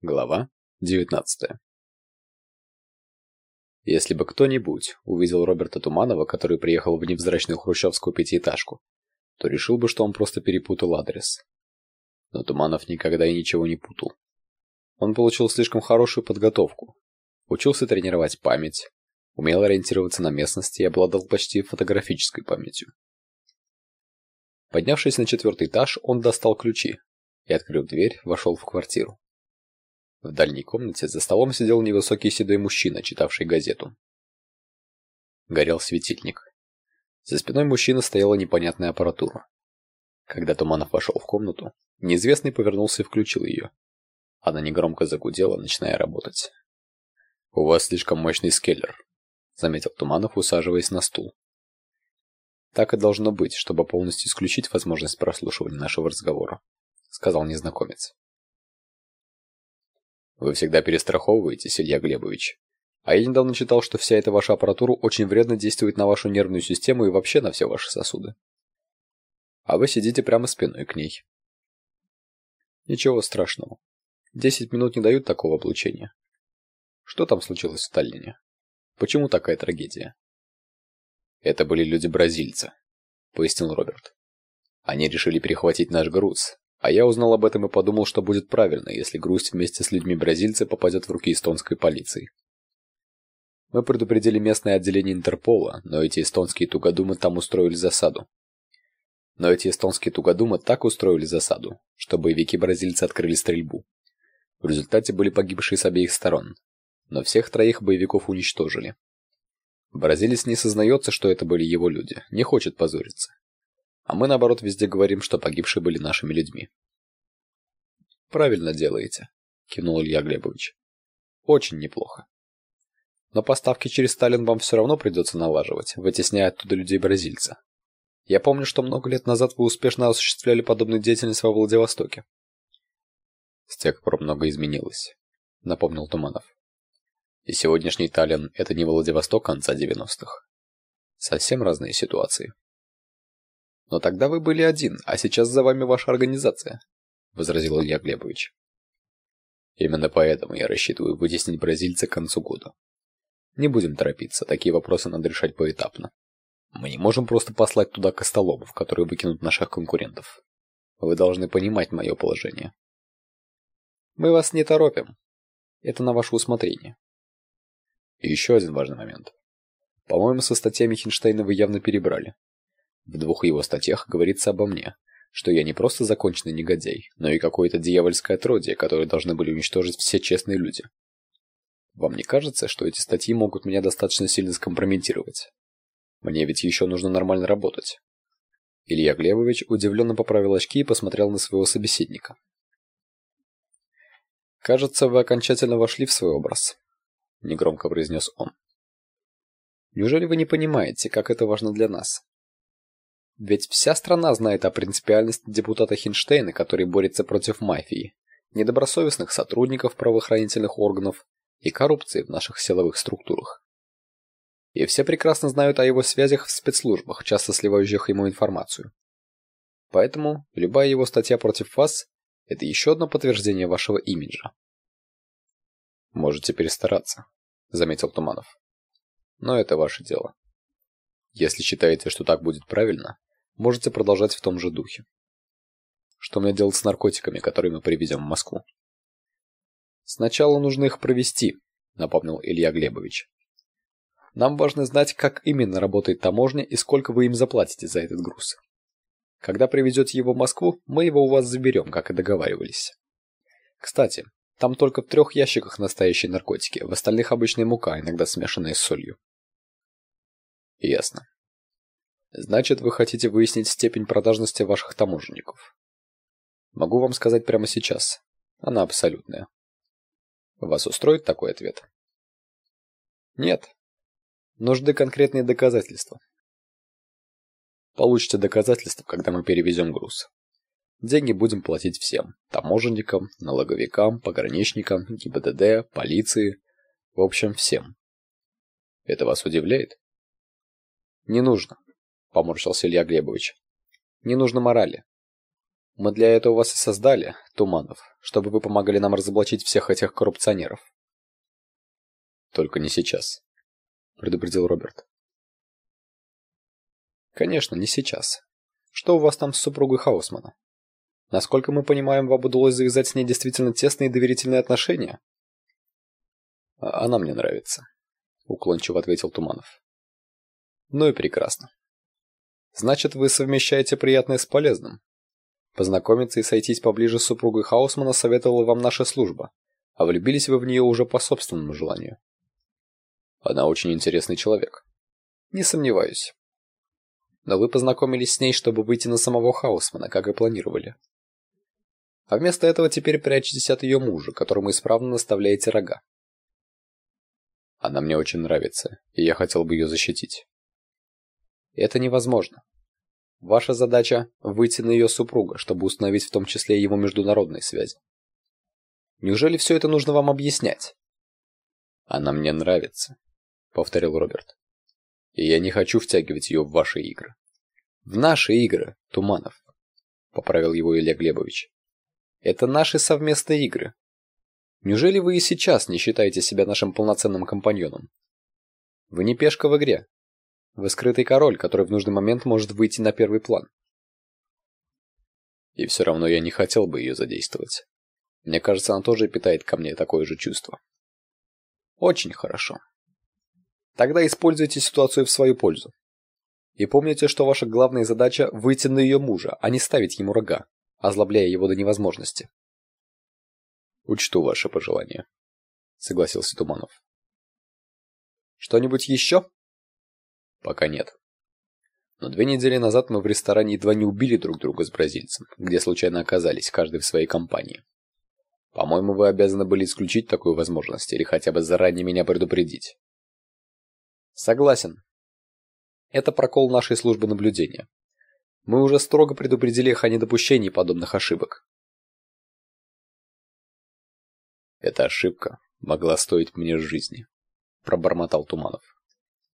Глава 19 Если бы кто-нибудь увидел Роберта Туманова, который приехал в невзрачную хрущевскую пятиэтажку, то решил бы, что он просто перепутал адрес. Но Туманов никогда и ничего не путал. Он получил слишком хорошую подготовку, учился тренировать память, умел ориентироваться на местности и обладал почти фотографической памятью. Поднявшись на четвертый этаж, он достал ключи и, открыв дверь, вошел в квартиру. В дальней комнате за столом сидел невысокий седой мужчина, читавший газету. Горел светильник. За спиной мужчины стояла непонятная аппаратура. Когда Туманов вошел в комнату, неизвестный повернулся и включил ее. Она негромко загудела, начиная работать. «У вас слишком мощный скеллер», — заметил Туманов, усаживаясь на стул. «Так и должно быть, чтобы полностью исключить возможность прослушивания нашего разговора», — сказал незнакомец. Вы всегда перестраховываетесь, Илья Глебович. А я недавно читал, что вся эта ваша аппаратура очень вредно действует на вашу нервную систему и вообще на все ваши сосуды. А вы сидите прямо спиной к ней. Ничего страшного. Десять минут не дают такого облучения. Что там случилось в Таллине? Почему такая трагедия? Это были люди-бразильцы, пояснил Роберт. Они решили перехватить наш груз, а я узнал об этом и подумал, что будет правильно, если грусть вместе с людьми бразильца попадет в руки эстонской полиции. Мы предупредили местное отделение Интерпола, но эти эстонские тугодумы там устроили засаду. Но эти эстонские тугодумы так устроили засаду, что боевики-бразильцы открыли стрельбу. В результате были погибшие с обеих сторон, но всех троих боевиков уничтожили. Бразилец не сознается, что это были его люди, не хочет позориться. А мы, наоборот, везде говорим, что погибшие были нашими людьми. Правильно делаете, кивнул Илья Глебович. Очень неплохо. Но поставки через Сталин вам все равно придется налаживать, вытесняя оттуда людей-бразильца. Я помню, что много лет назад вы успешно осуществляли подобную деятельность во Владивостоке. С тех пор много изменилось, напомнил Туманов. И сегодняшний Таллин – это не Владивосток конца 90-х. Совсем разные ситуации. Но тогда вы были один, а сейчас за вами ваша организация, возразил Илья Глебович. Именно поэтому я рассчитываю вытеснить бразильца к концу года. Не будем торопиться, такие вопросы надо решать поэтапно. Мы не можем просто послать туда костоломов, которые выкинут наших конкурентов. Вы должны понимать мое положение. Мы вас не торопим. Это на ваше усмотрение. И еще один важный момент. По-моему, со статьями Хинштейна вы явно перебрали. В двух его статьях говорится обо мне, что я не просто законченный негодяй, но и какое-то дьявольское отродье, которое должны были уничтожить все честные люди. Вам не кажется, что эти статьи могут меня достаточно сильно скомпрометировать? Мне ведь еще нужно нормально работать. Илья Глебович удивленно поправил очки и посмотрел на своего собеседника. Кажется, вы окончательно вошли в свой образ, негромко произнес он. Неужели вы не понимаете, как это важно для нас? Ведь вся страна знает о принципиальности депутата Хинштейна, который борется против мафии, недобросовестных сотрудников правоохранительных органов и коррупции в наших силовых структурах. И все прекрасно знают о его связях в спецслужбах, часто сливающих ему информацию. Поэтому любая его статья против вас – это еще одно подтверждение вашего имиджа. «Можете перестараться», – заметил Туманов. «Но это ваше дело. Если считаете, что так будет правильно, можете продолжать в том же духе. Что мне делать с наркотиками, которые мы привезем в Москву? Сначала нужно их провести, напомнил Илья Глебович. Нам важно знать, как именно работает таможня и сколько вы им заплатите за этот груз. Когда привезете его в Москву, мы его у вас заберем, как и договаривались. Кстати, там только в трех ящиках настоящие наркотики, в остальных обычная мука, иногда смешанная с солью. Ясно. Значит, вы хотите выяснить степень продажности ваших таможенников. Могу вам сказать прямо сейчас. Она абсолютная. Вас устроит такой ответ? Нет. Нужны конкретные доказательства. Получите доказательства, когда мы перевезем груз. Деньги будем платить всем. Таможенникам, налоговикам, пограничникам, ГИБДД, полиции. В общем, всем. Это вас удивляет? Не нужно поморщился Илья Глебович. Не нужно морали. Мы для этого вас и создали, Туманов, чтобы вы помогали нам разоблачить всех этих коррупционеров. Только не сейчас, предупредил Роберт. Конечно, не сейчас. Что у вас там с супругой Хаусмана? Насколько мы понимаем, вам удалось завязать с ней действительно тесные и доверительные отношения? А, она мне нравится, уклончиво ответил Туманов. Ну и прекрасно. Значит, вы совмещаете приятное с полезным. Познакомиться и сойтись поближе с супругой Хаусмана советовала вам наша служба, а влюбились вы в нее уже по собственному желанию. Она очень интересный человек. Не сомневаюсь. Но вы познакомились с ней, чтобы выйти на самого Хаусмана, как и планировали. А вместо этого теперь прячетесь от ее мужа, которому исправно наставляете рога. Она мне очень нравится, и я хотел бы ее защитить. Это невозможно. Ваша задача выйти на ее супруга, чтобы установить в том числе его международные связи. Неужели все это нужно вам объяснять? Она мне нравится, повторил Роберт. И я не хочу втягивать ее в ваши игры. В наши игры, Туманов, поправил его Илья Глебович. Это наши совместные игры. Неужели вы и сейчас не считаете себя нашим полноценным компаньоном? Вы не пешка в игре. Вы скрытый король, который в нужный момент может выйти на первый план. И все равно я не хотел бы ее задействовать. Мне кажется, она тоже питает ко мне такое же чувство. Очень хорошо. Тогда используйте ситуацию в свою пользу. И помните, что ваша главная задача выйти на ее мужа, а не ставить ему рога, озлобляя его до невозможности. Учту ваше пожелание, согласился Туманов. Что-нибудь еще? Пока нет. Но две недели назад мы в ресторане едва не убили друг друга с бразильцем, где случайно оказались, каждый в своей компании. По-моему, вы обязаны были исключить такую возможность или хотя бы заранее меня предупредить. Согласен. Это прокол нашей службы наблюдения. Мы уже строго предупредили их о недопущении подобных ошибок. Эта ошибка могла стоить мне жизни, пробормотал Туманов.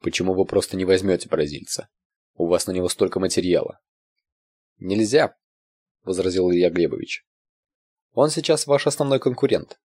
Почему вы просто не возьмете бразильца? У вас на него столько материала. Нельзя, возразил Илья Глебович. Он сейчас ваш основной конкурент.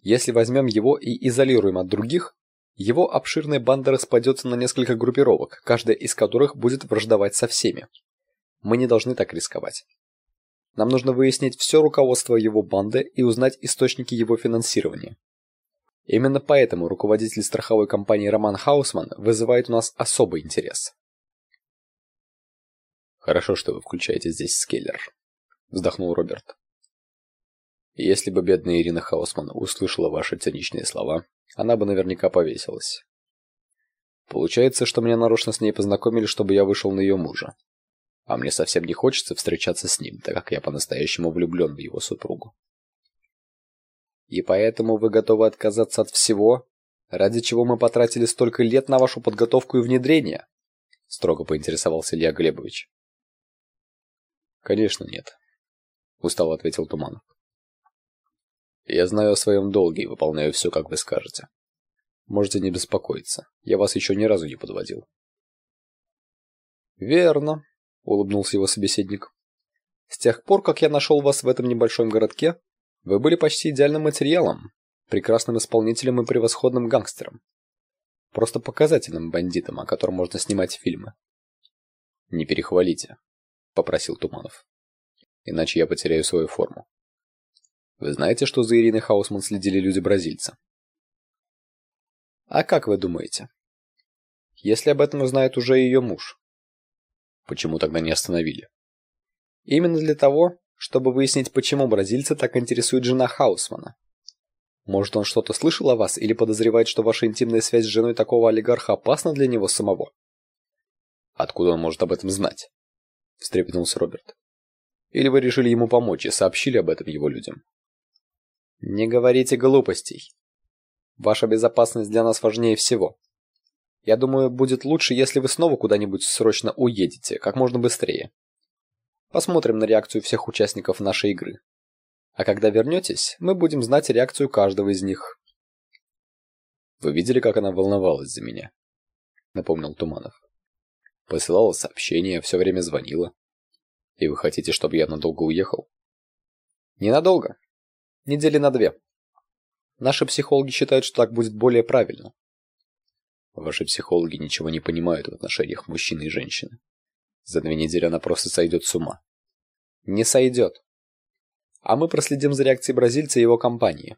Если возьмем его и изолируем от других, его обширная банда распадется на несколько группировок, каждая из которых будет враждовать со всеми. Мы не должны так рисковать. Нам нужно выяснить все руководство его банды и узнать источники его финансирования. Именно поэтому руководитель страховой компании Роман Хаусман вызывает у нас особый интерес. Хорошо, что вы включаете здесь скеллер, вздохнул Роберт. Если бы бедная Ирина Хаусман услышала ваши циничные слова, она бы наверняка повесилась. Получается, что меня нарочно с ней познакомили, чтобы я вышел на ее мужа. А мне совсем не хочется встречаться с ним, так как я по-настоящему влюблен в его супругу. И поэтому вы готовы отказаться от всего, ради чего мы потратили столько лет на вашу подготовку и внедрение? Строго поинтересовался Илья Глебович. Конечно, нет, устало ответил Туманов. Я знаю о своем долге и выполняю все, как вы скажете. Можете не беспокоиться. Я вас еще ни разу не подводил. Верно, улыбнулся его собеседник. С тех пор, как я нашел вас в этом небольшом городке, вы были почти идеальным материалом, прекрасным исполнителем и превосходным гангстером. Просто показательным бандитом, о котором можно снимать фильмы. Не перехвалите, попросил Туманов. Иначе я потеряю свою форму. Вы знаете, что за Ириной Хаусман следили люди-бразильца? А как вы думаете? Если об этом узнает уже ее муж? Почему тогда не остановили? Именно для того, чтобы выяснить, почему бразильца так интересует жена Хаусмана. Может, он что-то слышал о вас или подозревает, что ваша интимная связь с женой такого олигарха опасна для него самого? Откуда он может об этом знать? встрепенулся Роберт. Или вы решили ему помочь и сообщили об этом его людям? Не говорите глупостей. Ваша безопасность для нас важнее всего. Я думаю, будет лучше, если вы снова куда-нибудь срочно уедете, как можно быстрее. Посмотрим на реакцию всех участников нашей игры. А когда вернетесь, мы будем знать реакцию каждого из них. Вы видели, как она волновалась за меня? Напомнил Туманов. Посылала сообщения, все время звонила. И вы хотите, чтобы я надолго уехал? Ненадолго. Недели на две. Наши психологи считают, что так будет более правильно. Ваши психологи ничего не понимают в отношениях мужчины и женщины. За две недели она просто сойдет с ума. Не сойдет. А мы проследим за реакцией бразильца и его компании.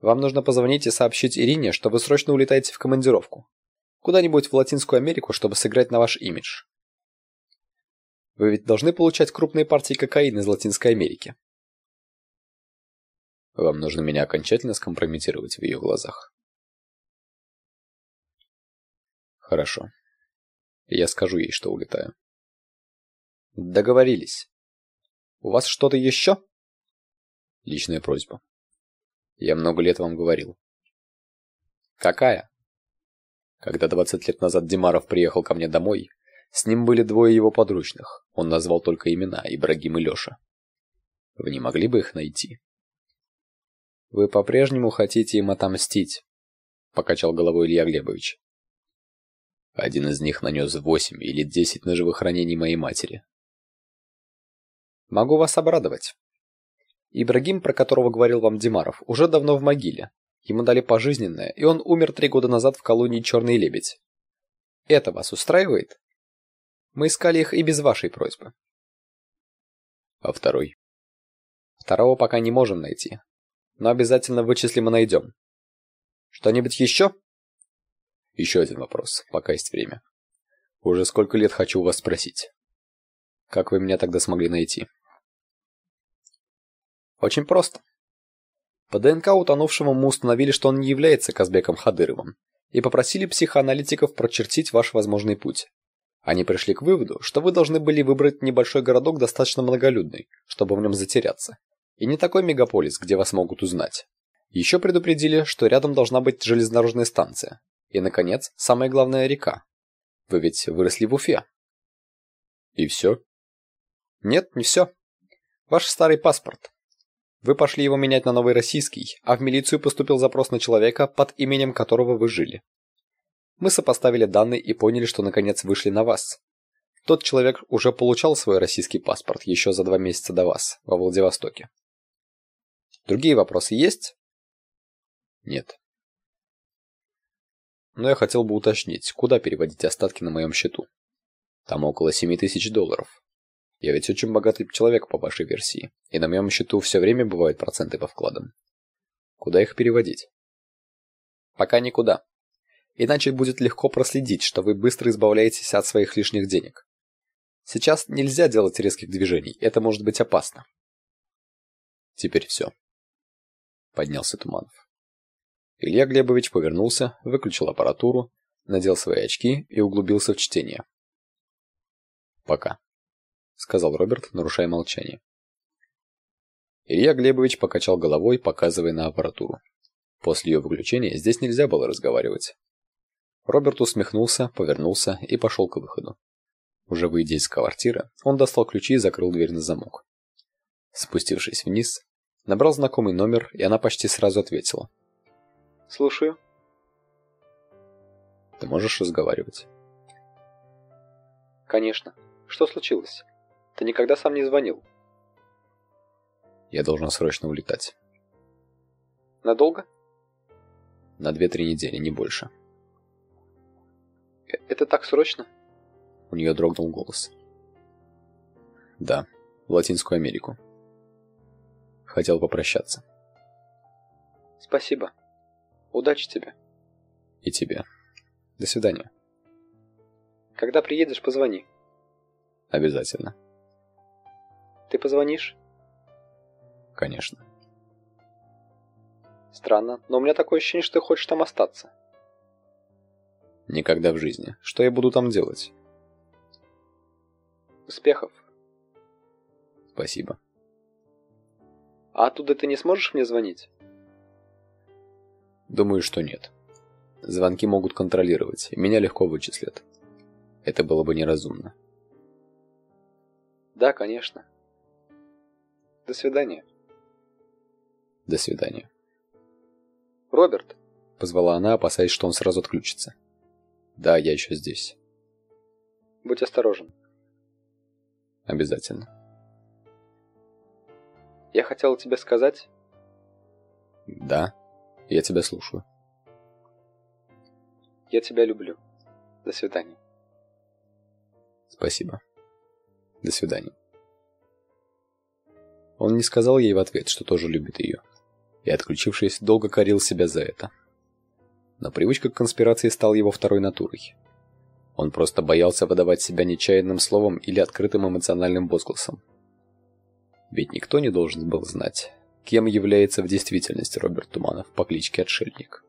Вам нужно позвонить и сообщить Ирине, что вы срочно улетаете в командировку. Куда-нибудь в Латинскую Америку, чтобы сыграть на ваш имидж. Вы ведь должны получать крупные партии кокаина из Латинской Америки. Вам нужно меня окончательно скомпрометировать в ее глазах. Хорошо. Я скажу ей, что улетаю. Договорились. У вас что-то еще? Личная просьба. Я много лет вам говорил. Какая? Когда 20 лет назад Димаров приехал ко мне домой, с ним были двое его подручных. Он назвал только имена Ибрагим и Леша. Вы не могли бы их найти? Вы по-прежнему хотите им отомстить, покачал головой Илья Глебович. Один из них нанес восемь или десять ножевых ранений моей матери. Могу вас обрадовать. Ибрагим, про которого говорил вам Димаров, уже давно в могиле. Ему дали пожизненное, и он умер три года назад в колонии Черный лебедь. Это вас устраивает? Мы искали их и без вашей просьбы. А второй? Второго пока не можем найти но обязательно вычислим и найдем. Что-нибудь еще? Еще один вопрос, пока есть время. Уже сколько лет хочу у вас спросить. Как вы меня тогда смогли найти? Очень просто. По ДНК утонувшему мы установили, что он не является Казбеком Хадыровым, и попросили психоаналитиков прочертить ваш возможный путь. Они пришли к выводу, что вы должны были выбрать небольшой городок достаточно многолюдный, чтобы в нем затеряться, и не такой мегаполис, где вас могут узнать. Еще предупредили, что рядом должна быть железнодорожная станция. И, наконец, самая главная река. Вы ведь выросли в Уфе. И все? Нет, не все. Ваш старый паспорт. Вы пошли его менять на новый российский, а в милицию поступил запрос на человека, под именем которого вы жили. Мы сопоставили данные и поняли, что наконец вышли на вас. Тот человек уже получал свой российский паспорт еще за два месяца до вас, во Владивостоке. Другие вопросы есть? Нет. Но я хотел бы уточнить, куда переводить остатки на моем счету. Там около 7 тысяч долларов. Я ведь очень богатый человек по вашей версии, и на моем счету все время бывают проценты по вкладам. Куда их переводить? Пока никуда. Иначе будет легко проследить, что вы быстро избавляетесь от своих лишних денег. Сейчас нельзя делать резких движений, это может быть опасно. Теперь все поднялся Туманов. Илья Глебович повернулся, выключил аппаратуру, надел свои очки и углубился в чтение. «Пока», — сказал Роберт, нарушая молчание. Илья Глебович покачал головой, показывая на аппаратуру. После ее выключения здесь нельзя было разговаривать. Роберт усмехнулся, повернулся и пошел к выходу. Уже выйдя из квартиры, он достал ключи и закрыл дверь на замок. Спустившись вниз, Набрал знакомый номер, и она почти сразу ответила. «Слушаю». «Ты можешь разговаривать?» «Конечно. Что случилось? Ты никогда сам не звонил?» «Я должен срочно улетать». «Надолго?» «На две-три недели, не больше». Э, «Это так срочно?» У нее дрогнул голос. «Да, в Латинскую Америку» хотел попрощаться. Спасибо. Удачи тебе. И тебе. До свидания. Когда приедешь, позвони. Обязательно. Ты позвонишь? Конечно. Странно, но у меня такое ощущение, что ты хочешь там остаться. Никогда в жизни. Что я буду там делать? Успехов. Спасибо. А оттуда ты не сможешь мне звонить? Думаю, что нет. Звонки могут контролировать, и меня легко вычислят. Это было бы неразумно. Да, конечно. До свидания. До свидания. Роберт, позвала она, опасаясь, что он сразу отключится. Да, я еще здесь. Будь осторожен. Обязательно. Я хотела тебе сказать... Да, я тебя слушаю. Я тебя люблю. До свидания. Спасибо. До свидания. Он не сказал ей в ответ, что тоже любит ее, и, отключившись, долго корил себя за это. Но привычка к конспирации стала его второй натурой. Он просто боялся выдавать себя нечаянным словом или открытым эмоциональным возгласом. Ведь никто не должен был знать, кем является в действительности Роберт Туманов по кличке Отшельник.